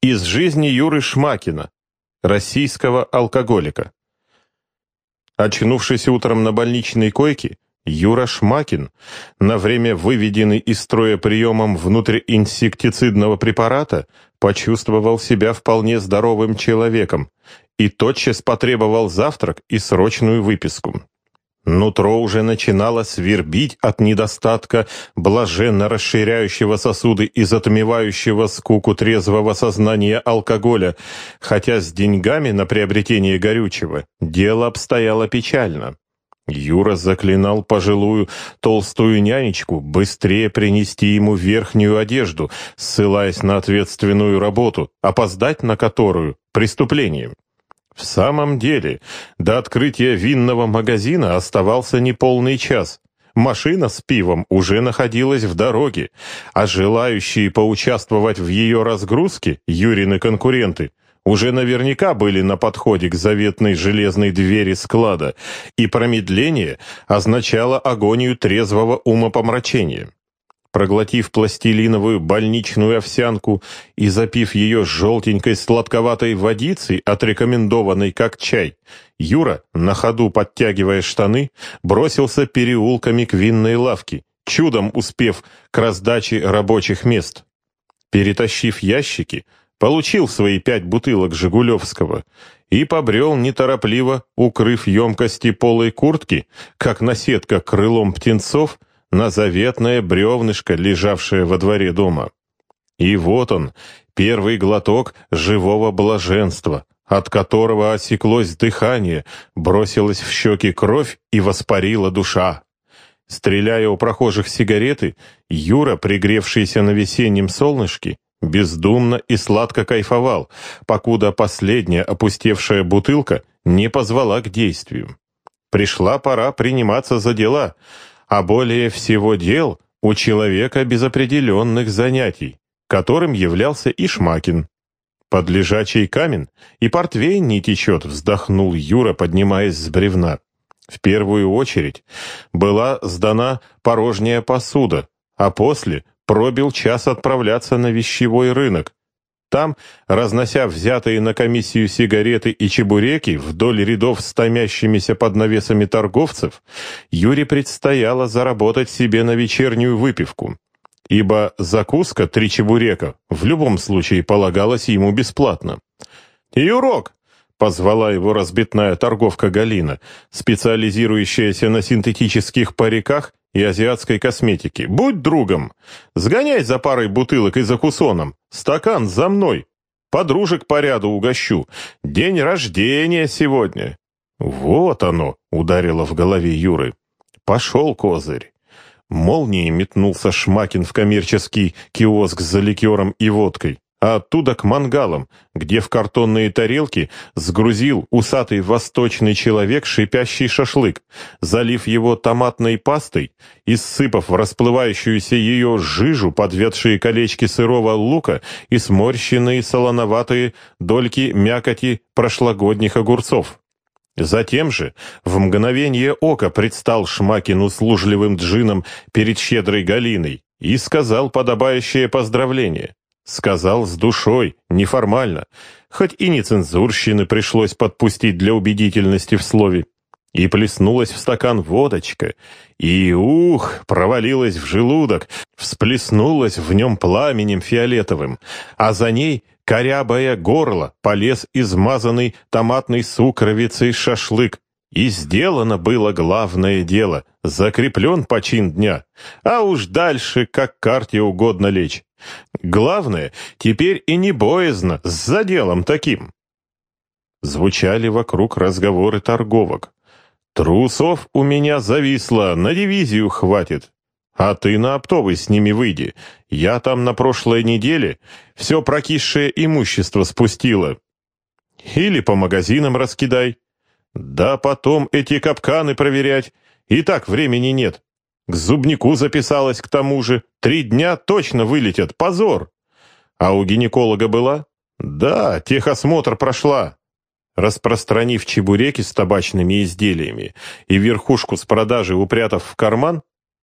Из жизни Юры Шмакина, российского алкоголика. Очнувшись утром на больничной койке, Юра Шмакин, на время выведенный из строя приемом внутриинсектицидного препарата, почувствовал себя вполне здоровым человеком и тотчас потребовал завтрак и срочную выписку. Нутро уже начинало свербить от недостатка блаженно расширяющего сосуды и затмевающего скуку трезвого сознания алкоголя, хотя с деньгами на приобретение горючего дело обстояло печально. Юра заклинал пожилую толстую нянечку быстрее принести ему верхнюю одежду, ссылаясь на ответственную работу, опоздать на которую — преступление. В самом деле, до открытия винного магазина оставался неполный час. Машина с пивом уже находилась в дороге, а желающие поучаствовать в ее разгрузке, Юрины конкуренты, уже наверняка были на подходе к заветной железной двери склада, и промедление означало агонию трезвого умопомрачения. Проглотив пластилиновую больничную овсянку и запив ее желтенькой сладковатой водицей, отрекомендованной как чай, Юра, на ходу подтягивая штаны, бросился переулками к винной лавке, чудом успев к раздаче рабочих мест. Перетащив ящики, получил свои пять бутылок «Жигулевского» и побрел неторопливо, укрыв емкости полой куртки, как наседка крылом птенцов, на заветное бревнышко, лежавшее во дворе дома. И вот он, первый глоток живого блаженства, от которого осеклось дыхание, бросилась в щеки кровь и воспарила душа. Стреляя у прохожих сигареты, Юра, пригревшийся на весеннем солнышке, бездумно и сладко кайфовал, покуда последняя опустевшая бутылка не позвала к действию. Пришла пора приниматься за дела — а более всего дел у человека без определенных занятий, которым являлся и Шмакин. Под лежачий камень и портвейн не течет, вздохнул Юра, поднимаясь с бревна. В первую очередь была сдана порожняя посуда, а после пробил час отправляться на вещевой рынок, там, разнося взятые на комиссию сигареты и чебуреки вдоль рядов с томящимися под навесами торговцев, Юре предстояло заработать себе на вечернюю выпивку, ибо закуска три чебурека в любом случае полагалась ему бесплатно. «Юрок!» — позвала его разбитная торговка Галина, специализирующаяся на синтетических париках и азиатской косметики. Будь другом. Сгоняй за парой бутылок и закусоном. Стакан за мной. Подружек по ряду угощу. День рождения сегодня. Вот оно, ударило в голове Юры. Пошел козырь. Молнией метнулся Шмакин в коммерческий киоск за ликером и водкой а оттуда к мангалам, где в картонные тарелки сгрузил усатый восточный человек шипящий шашлык, залив его томатной пастой и сыпав в расплывающуюся ее жижу подведшие колечки сырого лука и сморщенные солоноватые дольки мякоти прошлогодних огурцов. Затем же в мгновение ока предстал Шмакин услужливым джином перед щедрой Галиной и сказал подобающее поздравление. Сказал с душой, неформально, хоть и нецензурщины пришлось подпустить для убедительности в слове. И плеснулась в стакан водочка, и, ух, провалилась в желудок, всплеснулась в нем пламенем фиолетовым, а за ней, корябая горло, полез измазанный томатной сукровицей шашлык, и сделано было главное дело, закреплен почин дня, а уж дальше, как карте угодно лечь. Главное, теперь и не боязно, с заделом таким. Звучали вокруг разговоры торговок. «Трусов у меня зависло, на дивизию хватит. А ты на оптовый с ними выйди. Я там на прошлой неделе все прокисшее имущество спустила. Или по магазинам раскидай. Да потом эти капканы проверять. И так времени нет. К зубнику записалась к тому же. Три дня точно вылетят. Позор. А у гинеколога была? Да, техосмотр прошла. Распространив чебуреки с табачными изделиями и верхушку с продажи упрятав в карман,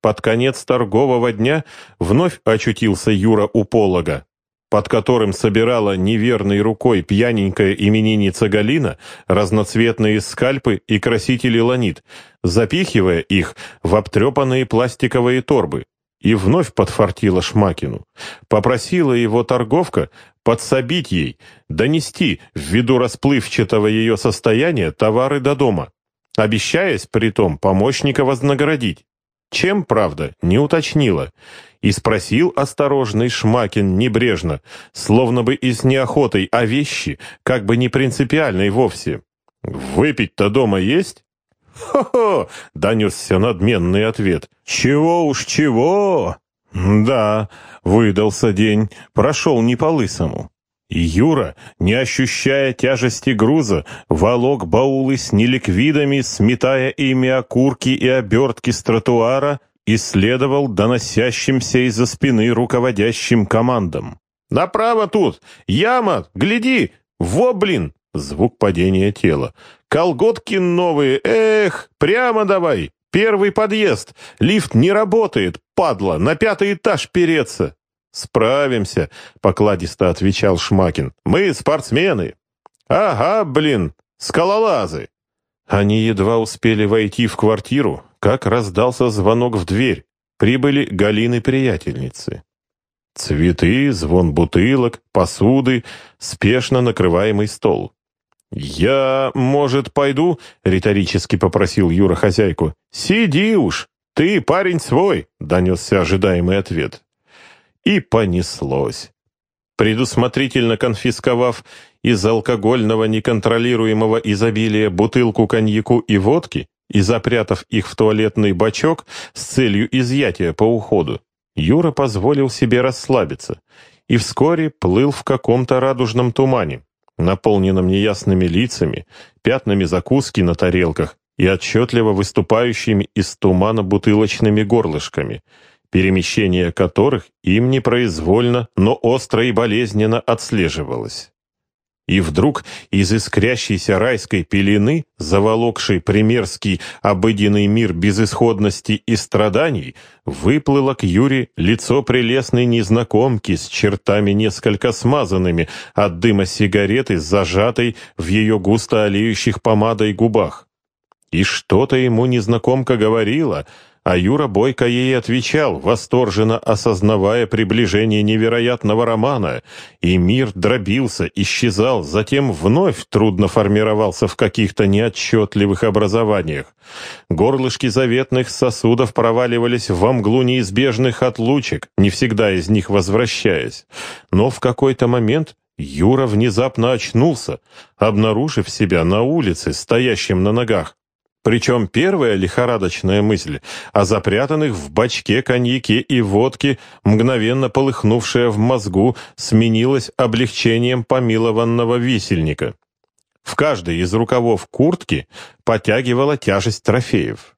под конец торгового дня вновь очутился Юра у полога. Под которым собирала неверной рукой пьяненькая именинница Галина разноцветные скальпы и красители ланит, запихивая их в обтрепанные пластиковые торбы, и вновь подфартила Шмакину. Попросила его торговка подсобить ей, донести, ввиду расплывчатого ее состояния, товары до дома, обещаясь притом помощника вознаградить. Чем, правда, не уточнила. И спросил осторожный Шмакин небрежно, словно бы и с неохотой, а вещи, как бы не принципиальной вовсе. «Выпить-то дома есть?» «Хо-хо!» — донесся надменный ответ. «Чего уж чего!» «Да, выдался день, прошел не по-лысому». Юра, не ощущая тяжести груза, волок баулы с неликвидами, сметая ими окурки и обертки с тротуара, и доносящимся из-за спины руководящим командам. «Направо тут! Яма! Гляди! Во, блин!» Звук падения тела. «Колготки новые! Эх! Прямо давай! Первый подъезд! Лифт не работает! Падла! На пятый этаж переться!» «Справимся», — покладисто отвечал Шмакин. «Мы спортсмены». «Ага, блин, скалолазы». Они едва успели войти в квартиру, как раздался звонок в дверь. Прибыли Галины-приятельницы. Цветы, звон бутылок, посуды, спешно накрываемый стол. «Я, может, пойду?» — риторически попросил Юра хозяйку. «Сиди уж! Ты парень свой!» — донесся ожидаемый ответ. И понеслось. Предусмотрительно конфисковав из алкогольного неконтролируемого изобилия бутылку коньяку и водки и запрятав их в туалетный бачок с целью изъятия по уходу, Юра позволил себе расслабиться и вскоре плыл в каком-то радужном тумане, наполненном неясными лицами, пятнами закуски на тарелках и отчетливо выступающими из тумана бутылочными горлышками — перемещение которых им непроизвольно, но остро и болезненно отслеживалось. И вдруг из искрящейся райской пелены, заволокшей примерский обыденный мир безысходности и страданий, выплыло к Юре лицо прелестной незнакомки с чертами несколько смазанными от дыма сигареты, зажатой в ее густо олеющих помадой губах. И что-то ему незнакомка говорила, а Юра Бойко ей отвечал, восторженно осознавая приближение невероятного романа, и мир дробился, исчезал, затем вновь трудно формировался в каких-то неотчетливых образованиях. Горлышки заветных сосудов проваливались во мглу неизбежных отлучек, не всегда из них возвращаясь. Но в какой-то момент Юра внезапно очнулся, обнаружив себя на улице, стоящим на ногах. Причем первая лихорадочная мысль о запрятанных в бачке коньяке и водке, мгновенно полыхнувшая в мозгу, сменилась облегчением помилованного висельника. В каждой из рукавов куртки потягивала тяжесть трофеев.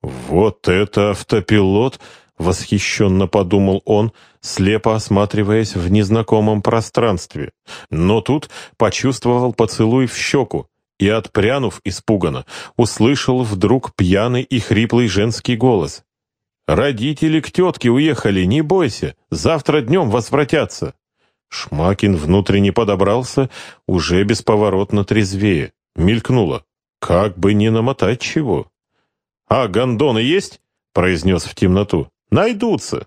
«Вот это автопилот!» — восхищенно подумал он, слепо осматриваясь в незнакомом пространстве. Но тут почувствовал поцелуй в щеку, и, отпрянув испуганно, услышал вдруг пьяный и хриплый женский голос. «Родители к тетке уехали, не бойся, завтра днем возвратятся». Шмакин внутренне подобрался, уже бесповоротно трезвее. Мелькнуло. «Как бы не намотать чего». «А гондоны есть?» — произнес в темноту. «Найдутся».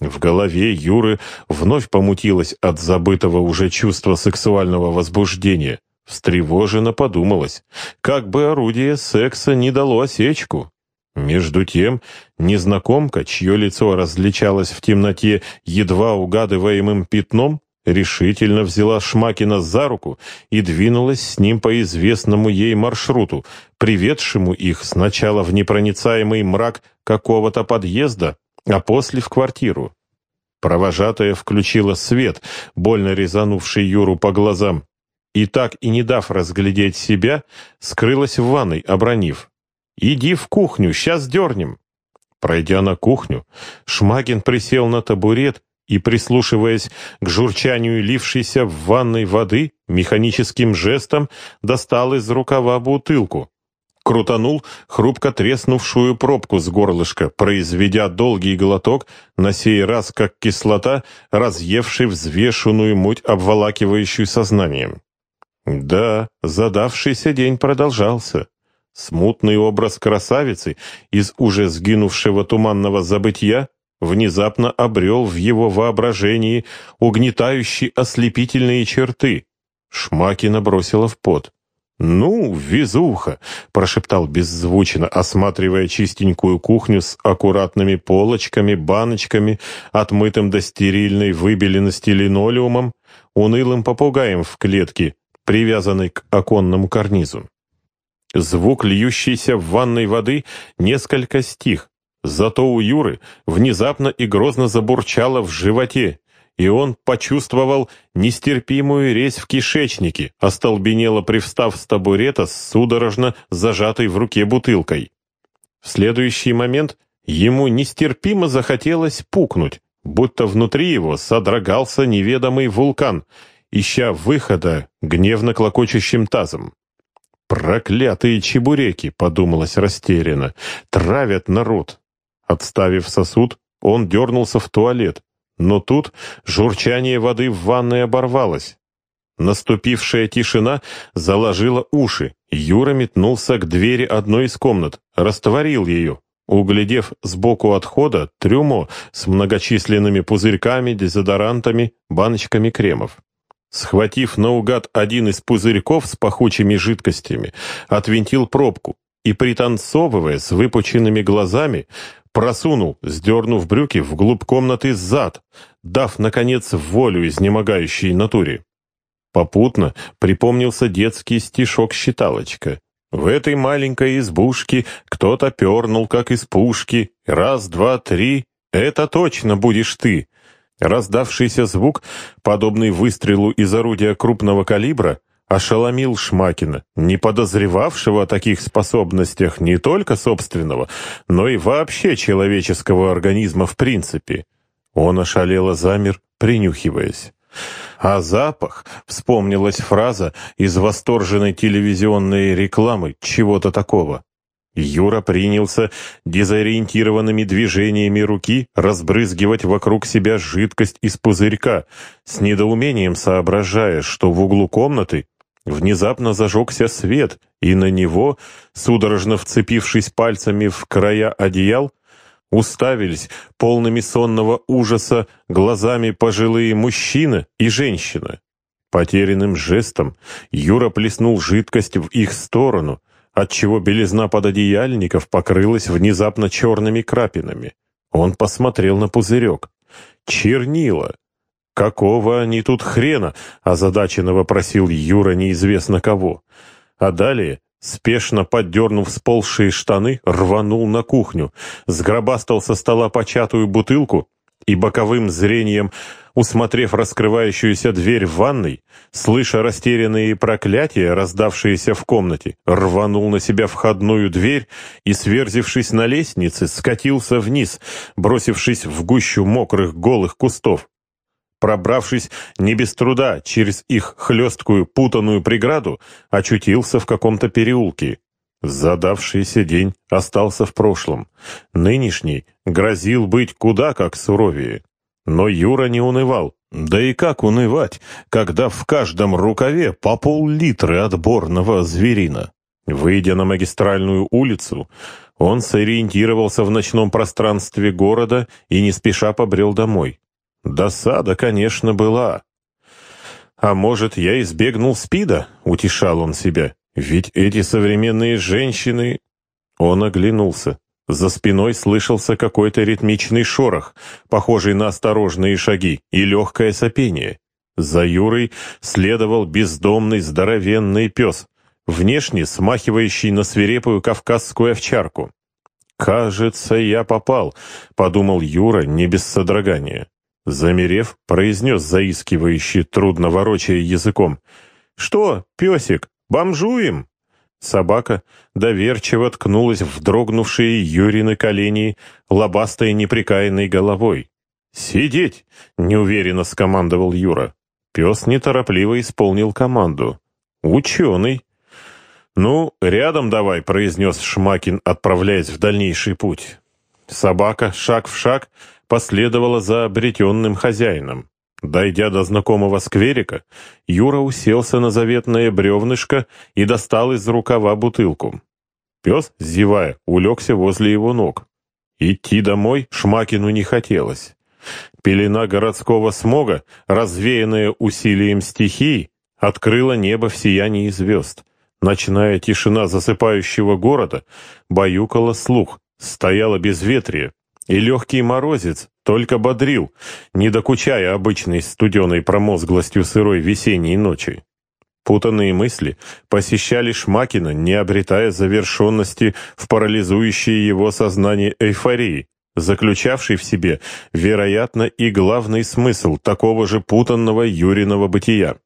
В голове Юры вновь помутилось от забытого уже чувства сексуального возбуждения. Встревоженно подумалось, как бы орудие секса не дало осечку. Между тем, незнакомка, чье лицо различалось в темноте едва угадываемым пятном, решительно взяла Шмакина за руку и двинулась с ним по известному ей маршруту, приведшему их сначала в непроницаемый мрак какого-то подъезда, а после в квартиру. Провожатая включила свет, больно резанувший Юру по глазам, и так и не дав разглядеть себя, скрылась в ванной, обронив. «Иди в кухню, сейчас дернем». Пройдя на кухню, Шмагин присел на табурет и, прислушиваясь к журчанию лившейся в ванной воды, механическим жестом достал из рукава бутылку. крутанул хрупко треснувшую пробку с горлышка, произведя долгий глоток, на сей раз как кислота, разъевший взвешенную муть, обволакивающую сознанием. Да, задавшийся день продолжался. Смутный образ красавицы из уже сгинувшего туманного забытья внезапно обрел в его воображении угнетающие ослепительные черты. Шмакина бросила в пот. «Ну, везуха!» — прошептал беззвучно, осматривая чистенькую кухню с аккуратными полочками, баночками, отмытым до стерильной выбеленности линолеумом, унылым попугаем в клетке, привязанной к оконному карнизу. Звук льющейся в ванной воды несколько стих, зато у Юры внезапно и грозно забурчало в животе, и он почувствовал нестерпимую резь в кишечнике, остолбенело привстав с табурета с судорожно зажатой в руке бутылкой. В следующий момент ему нестерпимо захотелось пукнуть, будто внутри его содрогался неведомый вулкан, ища выхода гневно клокочущим тазом. «Проклятые чебуреки!» — подумалось растерянно. «Травят народ!» Отставив сосуд, он дернулся в туалет, но тут журчание воды в ванной оборвалось. Наступившая тишина заложила уши. Юра метнулся к двери одной из комнат, растворил ее, углядев сбоку отхода трюмо с многочисленными пузырьками, дезодорантами, баночками кремов. Схватив наугад один из пузырьков с пахучими жидкостями, отвинтил пробку и, пританцовывая с выпученными глазами, просунул, сдернув брюки вглубь комнаты зад, дав, наконец, волю изнемогающей натуре. Попутно припомнился детский стишок-считалочка. В этой маленькой избушке кто-то пернул, как из пушки. Раз, два, три, это точно будешь ты. Раздавшийся звук, подобный выстрелу из орудия крупного калибра, ошеломил Шмакина, не подозревавшего о таких способностях не только собственного, но и вообще человеческого организма в принципе. Он ошалело замер, принюхиваясь. А запах, вспомнилась фраза из восторженной телевизионной рекламы чего-то такого. Юра принялся дезориентированными движениями руки разбрызгивать вокруг себя жидкость из пузырька, с недоумением соображая, что в углу комнаты Внезапно зажегся свет, и на него, судорожно вцепившись пальцами в края одеял, уставились полными сонного ужаса глазами пожилые мужчина и женщина. Потерянным жестом Юра плеснул жидкость в их сторону, отчего белизна пододеяльников покрылась внезапно черными крапинами. Он посмотрел на пузырек. Чернила! «Какого они тут хрена?» — озадаченно вопросил Юра неизвестно кого. А далее, спешно поддернув сползшие штаны, рванул на кухню, сгробастал со стола початую бутылку и боковым зрением, усмотрев раскрывающуюся дверь в ванной, слыша растерянные проклятия, раздавшиеся в комнате, рванул на себя входную дверь и, сверзившись на лестнице, скатился вниз, бросившись в гущу мокрых голых кустов. Пробравшись не без труда через их хлесткую путанную преграду, очутился в каком-то переулке. Задавшийся день остался в прошлом. Нынешний грозил быть куда как суровее. Но Юра не унывал. Да и как унывать, когда в каждом рукаве по пол-литра отборного зверина? Выйдя на магистральную улицу, он сориентировался в ночном пространстве города и не спеша побрел домой. Досада, конечно, была. «А может, я избегнул спида?» — утешал он себя. «Ведь эти современные женщины...» Он оглянулся. За спиной слышался какой-то ритмичный шорох, похожий на осторожные шаги, и легкое сопение. За Юрой следовал бездомный здоровенный пес, внешне смахивающий на свирепую кавказскую овчарку. «Кажется, я попал», — подумал Юра не без содрогания. Замерев, произнес заискивающий, трудно ворочая языком. «Что, песик, бомжуем?» Собака доверчиво ткнулась в дрогнувшие Юрины колени лобастой неприкаянной головой. «Сидеть!» — неуверенно скомандовал Юра. Пес неторопливо исполнил команду. «Ученый!» «Ну, рядом давай», — произнес Шмакин, отправляясь в дальнейший путь. Собака, шаг в шаг, последовала за обретенным хозяином. Дойдя до знакомого скверика, Юра уселся на заветное бревнышко и достал из рукава бутылку. Пес, зевая, улегся возле его ног. Идти домой Шмакину не хотелось. Пелена городского смога, развеянная усилием стихий, открыла небо в сиянии звезд. Ночная тишина засыпающего города баюкала слух, стояла безветрие, и легкий морозец только бодрил, не докучая обычной студеной промозглостью сырой весенней ночи. Путанные мысли посещали Шмакина, не обретая завершенности в парализующей его сознание эйфории, заключавшей в себе, вероятно, и главный смысл такого же путанного Юриного бытия.